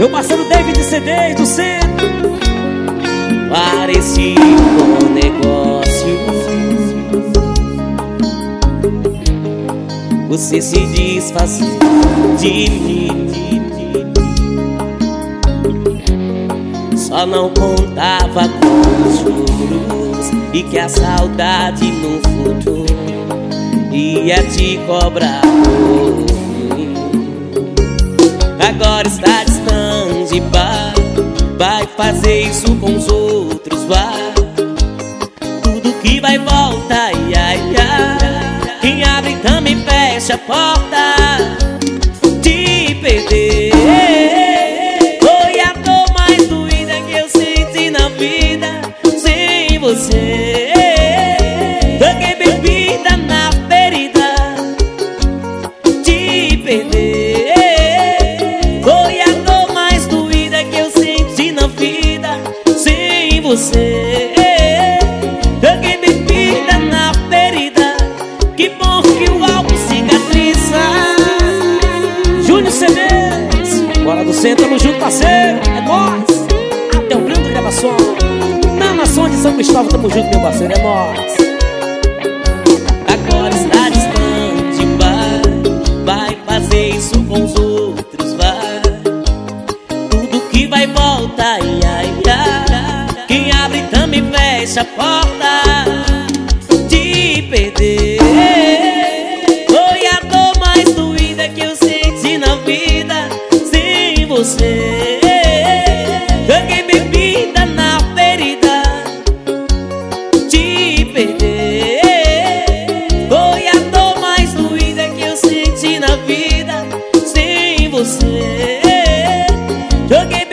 Meu parceiro David CD do centro Pareci bom negócio. Você se desfazia de mim. Só não contava com os juros E que a saudade no futuro Ia te cobrar Agora está distante, vai fazer isso com os outros, vai. Tudo que vai volta, ai, ai, ai. Quem abre também fecha a porta. Te perder. Foi a dor mais doída que eu senti na vida Sem você. Toquei bebida na ferida. Te perder você. Joguei bebida na ferida Que bom que o álcool cicatriza. Júnior CDs Bora do centro, tamo junto, parceiro. É nóis Até o grande gravação Na nação de São Cristóvão, tamo junto, meu parceiro É nóis Agora está distante, vai. Vai fazer isso com os outros, vai. Tudo que vai volta, ai, ai, ai a porta de perder. Foi a dor mais doída que eu senti na vida sem você. Joguei bebida na ferida de perder. Foi a dor mais doída que eu senti na vida sem você. Joguei